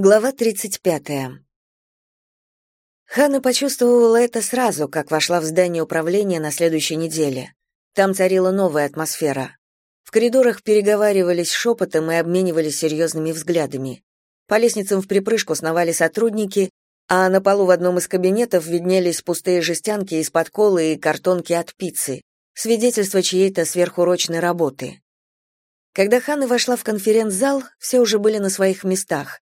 Глава 35. Ханна почувствовала это сразу, как вошла в здание управления на следующей неделе. Там царила новая атмосфера. В коридорах переговаривались шепотом и обменивались серьезными взглядами. По лестницам в припрыжку сновали сотрудники, а на полу в одном из кабинетов виднелись пустые жестянки из-под колы и картонки от пиццы, свидетельство чьей-то сверхурочной работы. Когда Ханна вошла в конференц-зал, все уже были на своих местах.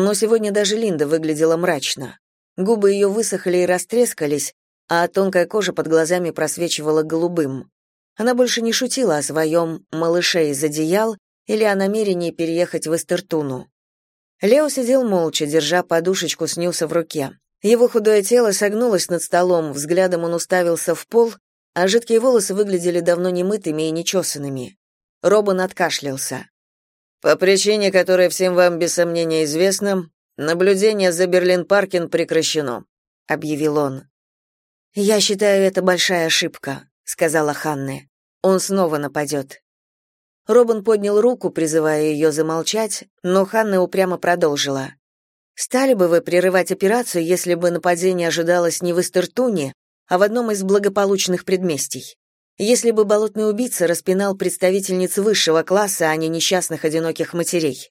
Но сегодня даже Линда выглядела мрачно. Губы ее высохли и растрескались, а тонкая кожа под глазами просвечивала голубым. Она больше не шутила о своем «малыше из одеял» или о намерении переехать в Эстертуну. Лео сидел молча, держа подушечку с Ньюса в руке. Его худое тело согнулось над столом, взглядом он уставился в пол, а жидкие волосы выглядели давно немытыми и нечесанными. Робин откашлялся. По причине, которая всем вам без сомнения известна, наблюдение за Берлин-Паркин прекращено, объявил он. Я считаю это большая ошибка, сказала Ханне. Он снова нападет». Робин поднял руку, призывая ее замолчать, но Ханна упрямо продолжила. Стали бы вы прерывать операцию, если бы нападение ожидалось не в Эстертуне, а в одном из благополучных предместий? Если бы болотный убийца распинал представительниц высшего класса, а не несчастных одиноких матерей.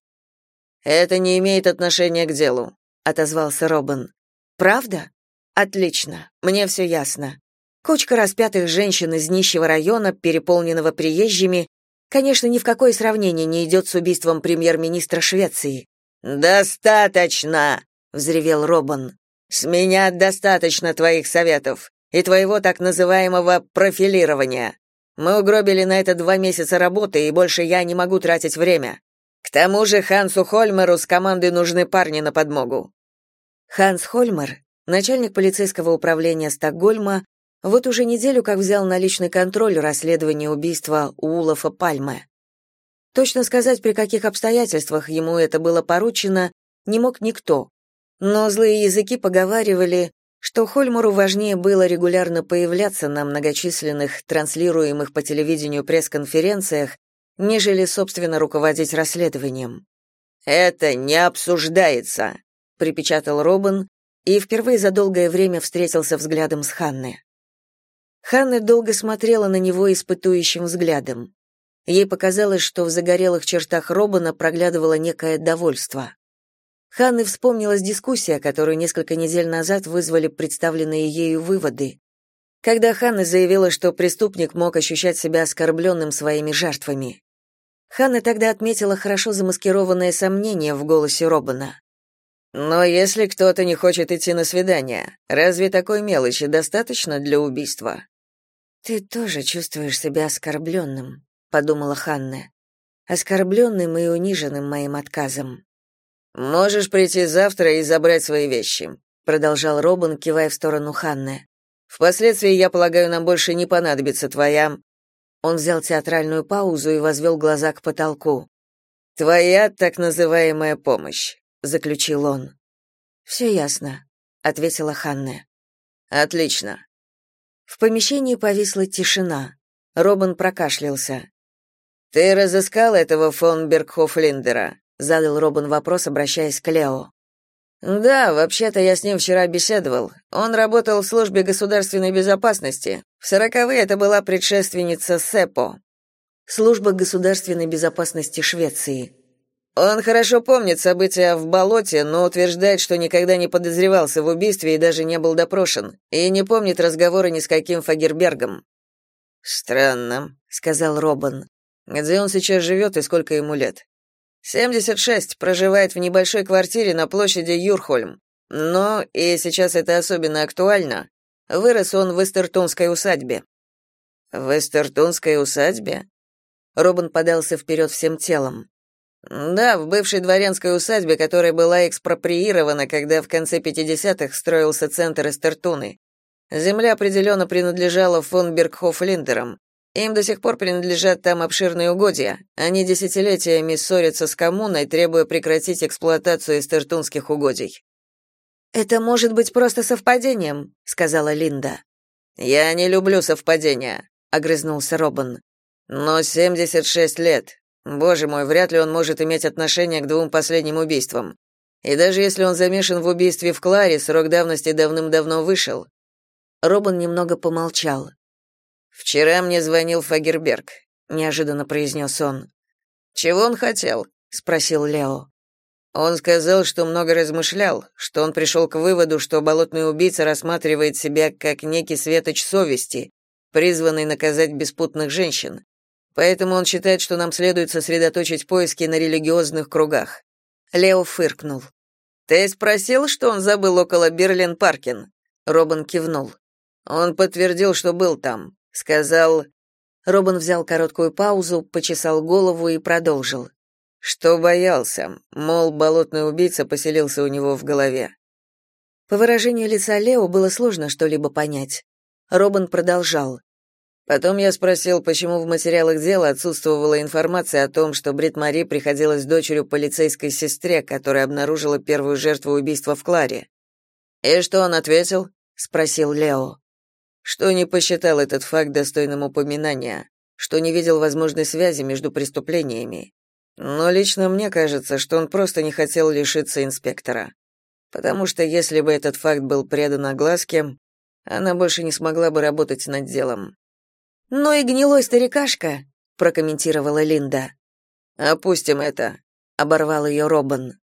Это не имеет отношения к делу, отозвался Робин. Правда? Отлично. Мне все ясно. Кучка распятых женщин из нищего района, переполненного приезжими, конечно, ни в какое сравнение не идет с убийством премьер-министра Швеции. Достаточно, взревел Робин. С меня достаточно твоих советов и твоего так называемого профилирования. Мы угробили на это два месяца работы, и больше я не могу тратить время. К тому же Хансу Хольмеру с командой нужны парни на подмогу». Ханс Хольмер, начальник полицейского управления Стокгольма, вот уже неделю как взял на личный контроль расследование убийства Улафа Пальме. Точно сказать, при каких обстоятельствах ему это было поручено, не мог никто. Но злые языки поговаривали, что Хольмору важнее было регулярно появляться на многочисленных транслируемых по телевидению пресс-конференциях, нежели, собственно, руководить расследованием. «Это не обсуждается», — припечатал Робин и впервые за долгое время встретился взглядом с Ханной. Ханна долго смотрела на него испытующим взглядом. Ей показалось, что в загорелых чертах Робина проглядывало некое довольство. Ханны вспомнилась дискуссия, которую несколько недель назад вызвали представленные ею выводы. Когда Ханна заявила, что преступник мог ощущать себя оскорбленным своими жертвами. Ханна тогда отметила хорошо замаскированное сомнение в голосе Робана. «Но если кто-то не хочет идти на свидание, разве такой мелочи достаточно для убийства?» «Ты тоже чувствуешь себя оскорбленным», — подумала Ханна. «Оскорбленным и униженным моим отказом». Можешь прийти завтра и забрать свои вещи, продолжал Робин, кивая в сторону Ханны. Впоследствии, я полагаю, нам больше не понадобится твоя Он взял театральную паузу и возвел глаза к потолку. Твоя так называемая помощь, заключил он. «Все ясно, ответила Ханна. Отлично. В помещении повисла тишина. Робин прокашлялся. Ты разыскал этого фон Бергхофлиндера? Задал Робин вопрос, обращаясь к Лео. Да, вообще-то я с ним вчера беседовал. Он работал в службе государственной безопасности. В сороковые это была предшественница СЭПО. Служба государственной безопасности Швеции. Он хорошо помнит события в болоте, но утверждает, что никогда не подозревался в убийстве и даже не был допрошен, и не помнит разговора ни с каким Фагербергом. Странно, сказал Робин. Где он сейчас живет и сколько ему лет? 76, проживает в небольшой квартире на площади Юрхольм. Но, и сейчас это особенно актуально, вырос он в Эстертунской усадьбе. В Эстертунской усадьбе? Робин подался вперед всем телом. Да, в бывшей дворянской усадьбе, которая была экспроприирована, когда в конце 50-х строился центр Эстертуны. Земля определенно принадлежала фон Бергхоф-Линдерам. Им до сих пор принадлежат там обширные угодья. Они десятилетиями ссорятся с коммуной, требуя прекратить эксплуатацию эстертунских угодий. Это может быть просто совпадением, сказала Линда. Я не люблю совпадения, огрызнулся Робин. Но 76 лет. Боже мой, вряд ли он может иметь отношение к двум последним убийствам. И даже если он замешан в убийстве в Кларе, срок давности давным-давно вышел. Робин немного помолчал. Вчера мне звонил Фагерберг, неожиданно произнес он. Чего он хотел? спросил Лео. Он сказал, что много размышлял, что он пришел к выводу, что болотный убийца рассматривает себя как некий светоч совести, призванный наказать беспутных женщин. Поэтому он считает, что нам следует сосредоточить поиски на религиозных кругах. Лео фыркнул. Ты спросил, что он забыл около Берлин-Паркин? Робин кивнул. Он подтвердил, что был там. Сказал... Робин взял короткую паузу, почесал голову и продолжил. Что боялся, мол, болотный убийца поселился у него в голове. По выражению лица Лео было сложно что-либо понять. Робин продолжал. Потом я спросил, почему в материалах дела отсутствовала информация о том, что Брит Мари приходилась дочерью полицейской сестре, которая обнаружила первую жертву убийства в Кларе. «И что он ответил?» — спросил Лео. «Что не посчитал этот факт достойным упоминания, что не видел возможной связи между преступлениями. Но лично мне кажется, что он просто не хотел лишиться инспектора. Потому что если бы этот факт был предан огласке, она больше не смогла бы работать над делом. «Ну и гнилой старикашка», — прокомментировала Линда. «Опустим это», — оборвал ее Робин.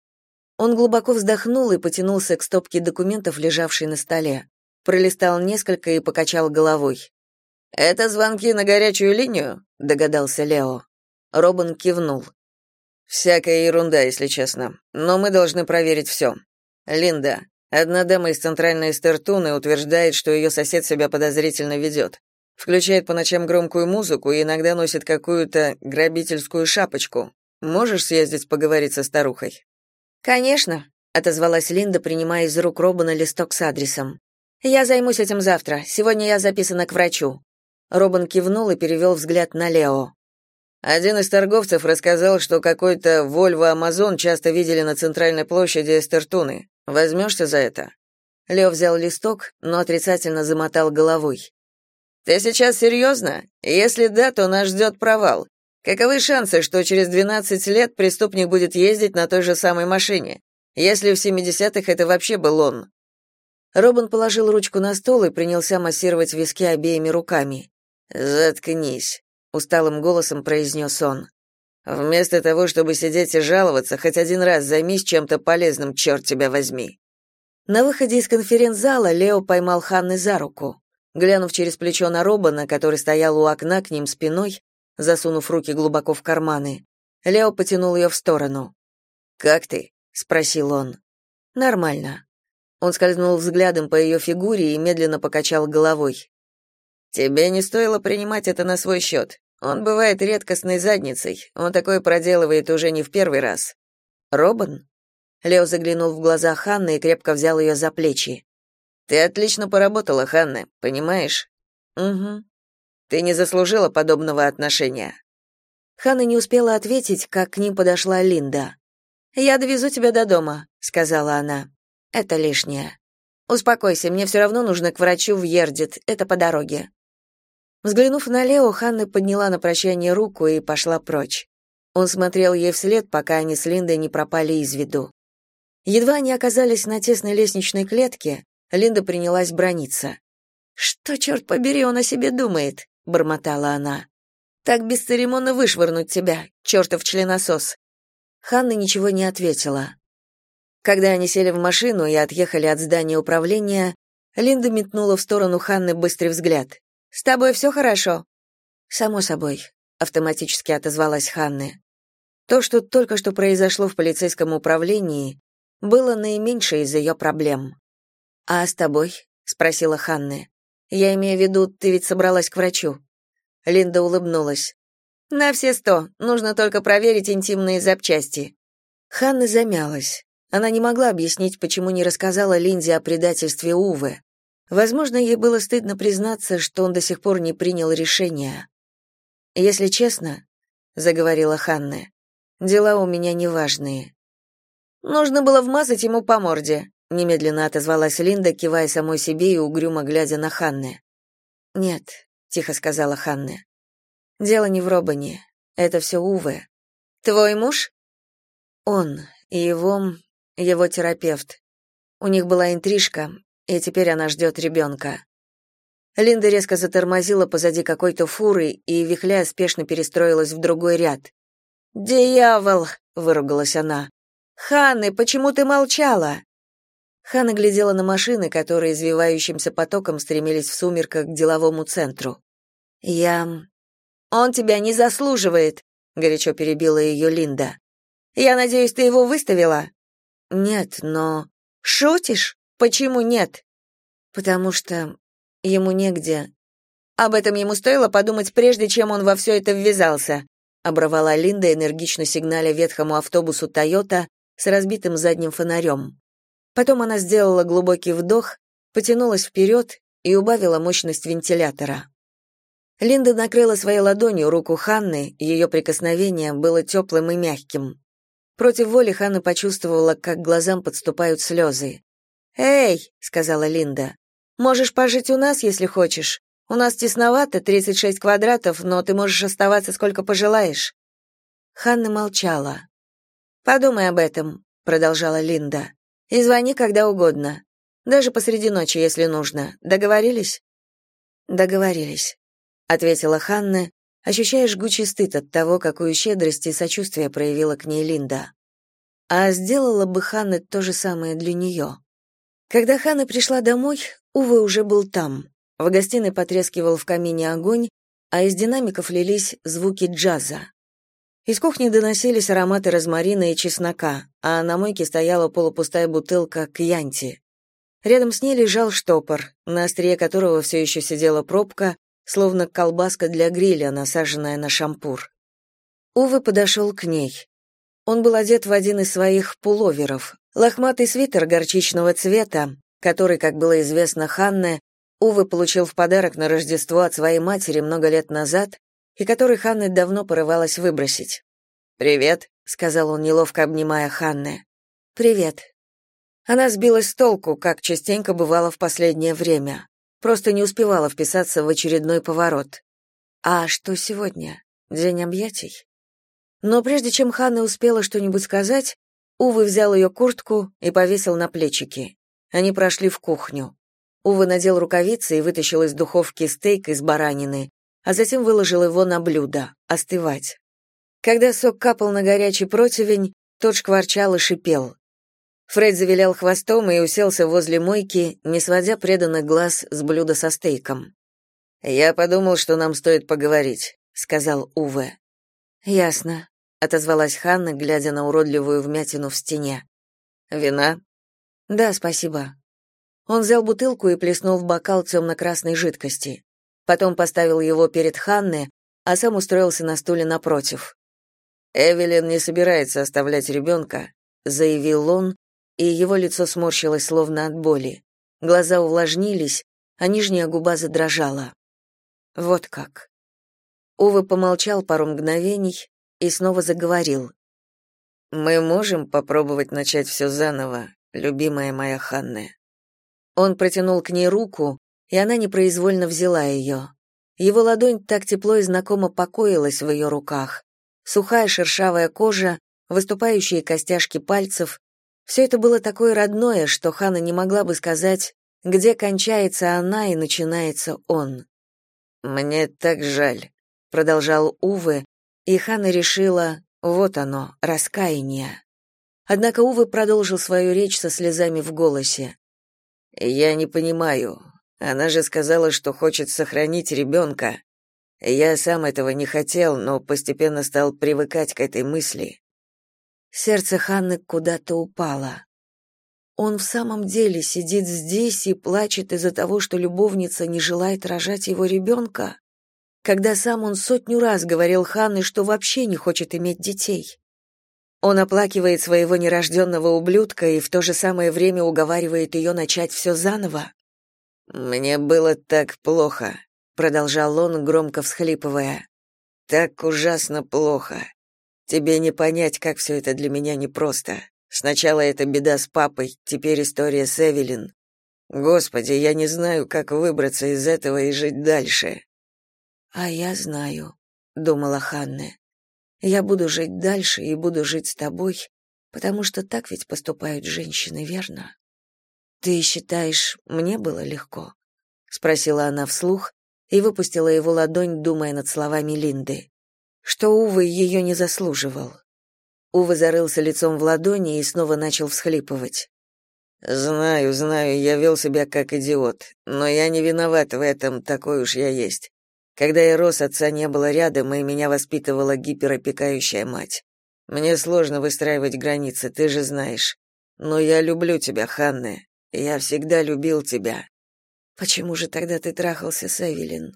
Он глубоко вздохнул и потянулся к стопке документов, лежавшей на столе. Пролистал несколько и покачал головой. «Это звонки на горячую линию?» — догадался Лео. Робин кивнул. «Всякая ерунда, если честно. Но мы должны проверить все. Линда, одна дама из центральной Стертуны утверждает, что ее сосед себя подозрительно ведет. Включает по ночам громкую музыку и иногда носит какую-то грабительскую шапочку. Можешь съездить поговорить со старухой? Конечно, отозвалась Линда, принимая из рук Робана листок с адресом. Я займусь этим завтра. Сегодня я записана к врачу. Робан кивнул и перевел взгляд на Лео. Один из торговцев рассказал, что какой-то Volvo Amazon часто видели на центральной площади Эстертуны. Возьмешься за это? Лео взял листок, но отрицательно замотал головой. Ты сейчас серьезно? Если да, то нас ждет провал. Каковы шансы, что через 12 лет преступник будет ездить на той же самой машине? Если в 70-х это вообще был он. Робин положил ручку на стол и принялся массировать виски обеими руками. «Заткнись», — усталым голосом произнес он. «Вместо того, чтобы сидеть и жаловаться, хоть один раз займись чем-то полезным, черт тебя возьми». На выходе из конференц-зала Лео поймал Ханны за руку. Глянув через плечо на Робана, который стоял у окна к ним спиной, засунув руки глубоко в карманы, Лео потянул ее в сторону. «Как ты?» — спросил он. «Нормально». Он скользнул взглядом по ее фигуре и медленно покачал головой. «Тебе не стоило принимать это на свой счет. Он бывает редкостной задницей. Он такое проделывает уже не в первый раз». «Робан?» Лео заглянул в глаза Ханны и крепко взял ее за плечи. Ты отлично поработала, Ханна, понимаешь? Угу. Ты не заслужила подобного отношения. Ханна не успела ответить, как к ним подошла Линда. «Я довезу тебя до дома», — сказала она. «Это лишнее. Успокойся, мне все равно нужно к врачу в Ердит, это по дороге». Взглянув на Лео, Ханна подняла на прощание руку и пошла прочь. Он смотрел ей вслед, пока они с Линдой не пропали из виду. Едва они оказались на тесной лестничной клетке, Линда принялась брониться. «Что, черт побери, он о себе думает?» — бормотала она. «Так бесцеремонно вышвырнуть тебя, чертов членосос!» Ханна ничего не ответила. Когда они сели в машину и отъехали от здания управления, Линда метнула в сторону Ханны быстрый взгляд. «С тобой все хорошо?» «Само собой», — автоматически отозвалась Ханна. То, что только что произошло в полицейском управлении, было наименьшей из ее проблем. «А с тобой?» — спросила Ханна. «Я имею в виду, ты ведь собралась к врачу». Линда улыбнулась. «На все сто. Нужно только проверить интимные запчасти». Ханна замялась. Она не могла объяснить, почему не рассказала Линде о предательстве Увы. Возможно, ей было стыдно признаться, что он до сих пор не принял решения. «Если честно», — заговорила Ханна, — «дела у меня неважные». «Нужно было вмазать ему по морде», немедленно отозвалась Линда, кивая самой себе и угрюмо глядя на Ханне. Нет, тихо сказала Ханне. Дело не в Робане. Это все Уве. Твой муж? Он и его его терапевт. У них была интрижка, и теперь она ждет ребенка. Линда резко затормозила позади какой-то фуры и, вихляя, спешно перестроилась в другой ряд. «Дьявол!» — выругалась она. «Ханны, почему ты молчала?» Ханна глядела на машины, которые извивающимся потоком стремились в сумерках к деловому центру. «Я...» «Он тебя не заслуживает», — горячо перебила ее Линда. «Я надеюсь, ты его выставила?» «Нет, но...» «Шутишь? Почему нет?» «Потому что ему негде...» «Об этом ему стоило подумать, прежде чем он во все это ввязался», оборвала Линда, энергично сигналя ветхому автобусу «Тойота» с разбитым задним фонарем. Потом она сделала глубокий вдох, потянулась вперед и убавила мощность вентилятора. Линда накрыла своей ладонью руку Ханны, ее прикосновение было теплым и мягким. Против воли Ханна почувствовала, как глазам подступают слезы. «Эй!» — сказала Линда. «Можешь пожить у нас, если хочешь. У нас тесновато, 36 квадратов, но ты можешь оставаться сколько пожелаешь». Ханна молчала. «Подумай об этом», — продолжала Линда. «И звони когда угодно. Даже посреди ночи, если нужно. Договорились?» «Договорились», — ответила Ханна, ощущая жгучий стыд от того, какую щедрость и сочувствие проявила к ней Линда. А сделала бы Ханна то же самое для нее. Когда Ханна пришла домой, Увы уже был там. В гостиной потрескивал в камине огонь, а из динамиков лились звуки джаза. Из кухни доносились ароматы розмарина и чеснока, а на мойке стояла полупустая бутылка кьянти. Рядом с ней лежал штопор, на острие которого все еще сидела пробка, словно колбаска для гриля, насаженная на шампур. Увы подошел к ней. Он был одет в один из своих пуловеров, лохматый свитер горчичного цвета, который, как было известно Ханне, Увы получил в подарок на Рождество от своей матери много лет назад и который Ханне давно порывалась выбросить. «Привет», — сказал он, неловко обнимая Ханне. «Привет». Она сбилась с толку, как частенько бывало в последнее время. Просто не успевала вписаться в очередной поворот. А что сегодня? День объятий? Но прежде чем Ханна успела что-нибудь сказать, Увы взял ее куртку и повесил на плечики. Они прошли в кухню. Увы надел рукавицы и вытащил из духовки стейк из баранины, а затем выложил его на блюдо, остывать. Когда сок капал на горячий противень, тот шкварчал и шипел. Фред завилял хвостом и уселся возле мойки, не сводя преданных глаз с блюда со стейком. «Я подумал, что нам стоит поговорить», — сказал Уве. «Ясно», — отозвалась Ханна, глядя на уродливую вмятину в стене. «Вина?» «Да, спасибо». Он взял бутылку и плеснул в бокал темно-красной жидкости. Потом поставил его перед Ханной, а сам устроился на стуле напротив. «Эвелин не собирается оставлять ребенка», — заявил он, и его лицо сморщилось словно от боли. Глаза увлажнились, а нижняя губа задрожала. Вот как. Увы помолчал пару мгновений и снова заговорил. «Мы можем попробовать начать все заново, любимая моя Ханна». Он протянул к ней руку, и она непроизвольно взяла ее. Его ладонь так тепло и знакомо покоилась в ее руках. Сухая шершавая кожа, выступающие костяшки пальцев, все это было такое родное, что Хана не могла бы сказать, где кончается она и начинается он. «Мне так жаль», — продолжал Увы, и Хана решила, вот оно, раскаяние. Однако Увы продолжил свою речь со слезами в голосе. «Я не понимаю. Она же сказала, что хочет сохранить ребенка. Я сам этого не хотел, но постепенно стал привыкать к этой мысли. Сердце Ханны куда-то упало. Он в самом деле сидит здесь и плачет из-за того, что любовница не желает рожать его ребенка, когда сам он сотню раз говорил Ханне, что вообще не хочет иметь детей. Он оплакивает своего нерожденного ублюдка и в то же самое время уговаривает ее начать все заново. «Мне было так плохо», — продолжал он, громко всхлипывая. «Так ужасно плохо. Тебе не понять, как все это для меня непросто. Сначала это беда с папой, теперь история с Эвелин. Господи, я не знаю, как выбраться из этого и жить дальше. А я знаю, думала Ханна. Я буду жить дальше и буду жить с тобой, Потому что так ведь поступают женщины, верно? Ты считаешь, мне было легко? спросила она вслух и выпустила его ладонь, думая над словами Линды. Что Увы ее не заслуживал. Увы зарылся лицом в ладони и снова начал всхлипывать. Знаю, знаю, я вел себя как идиот, но я не виноват в этом, такой уж я есть. Когда я рос, отца не было рядом, и меня воспитывала гиперопекающая мать. Мне сложно выстраивать границы, ты же знаешь. Но я люблю тебя, Ханна. Я всегда любил тебя. Почему же тогда ты трахался с Эвелин?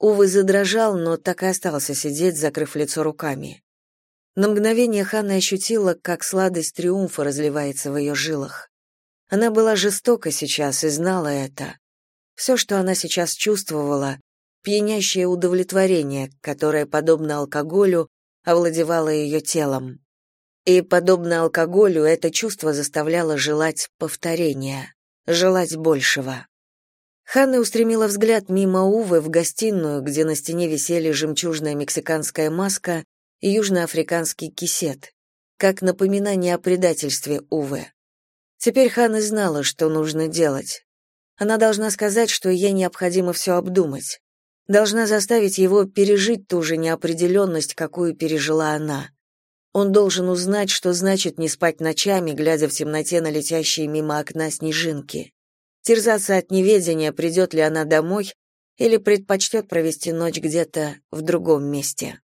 Увы задрожал, но так и остался сидеть, закрыв лицо руками. На мгновение Ханна ощутила, как сладость триумфа разливается в ее жилах. Она была жестока сейчас и знала это. Все, что она сейчас чувствовала, пьянящее удовлетворение, которое, подобно алкоголю, овладевало ее телом. И, подобно алкоголю, это чувство заставляло желать повторения, желать большего. Ханна устремила взгляд мимо Увы в гостиную, где на стене висели жемчужная мексиканская маска и южноафриканский кисет, как напоминание о предательстве Увы. Теперь Ханна знала, что нужно делать. Она должна сказать, что ей необходимо все обдумать. Должна заставить его пережить ту же неопределенность, какую пережила она. Он должен узнать, что значит не спать ночами, глядя в темноте на летящие мимо окна снежинки. Терзаться от неведения, придет ли она домой или предпочтет провести ночь где-то в другом месте.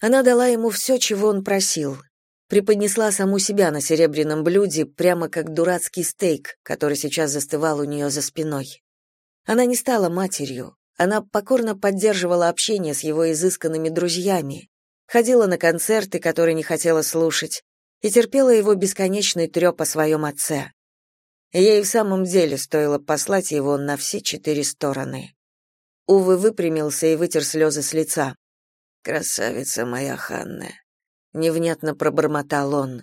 Она дала ему все, чего он просил, преподнесла саму себя на серебряном блюде, прямо как дурацкий стейк, который сейчас застывал у нее за спиной. Она не стала матерью, она покорно поддерживала общение с его изысканными друзьями, ходила на концерты, которые не хотела слушать, и терпела его бесконечный треп о своем отце. Ей в самом деле стоило послать его на все четыре стороны. Увы выпрямился и вытер слезы с лица. «Красавица моя Ханна, невнятно пробормотал он.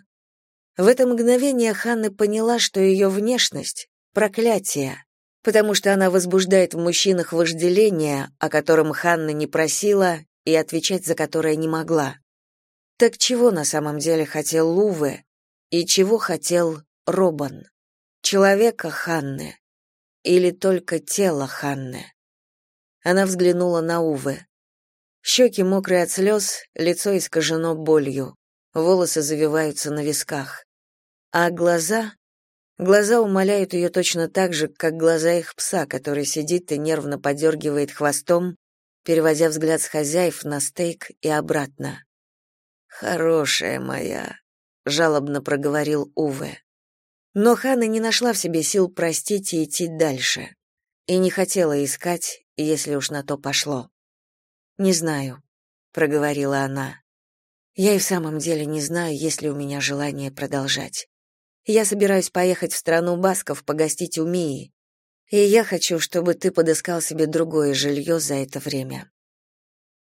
В это мгновение Ханна поняла, что ее внешность проклятие, потому что она возбуждает в мужчинах вожделение, о котором Ханна не просила и отвечать за которое не могла. Так чего на самом деле хотел Луве и чего хотел Робан? Человека Ханны или только тело Ханны? Она взглянула на Уве. Щеки мокрые от слез, лицо искажено болью, волосы завиваются на висках. А глаза... Глаза умоляют ее точно так же, как глаза их пса, который сидит и нервно подергивает хвостом, переводя взгляд с хозяев на стейк и обратно. «Хорошая моя», — жалобно проговорил Уве. Но Хана не нашла в себе сил простить и идти дальше. И не хотела искать, если уж на то пошло. «Не знаю», — проговорила она. «Я и в самом деле не знаю, есть ли у меня желание продолжать. Я собираюсь поехать в страну Басков погостить у Мии, и я хочу, чтобы ты подыскал себе другое жилье за это время».